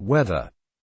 Weather.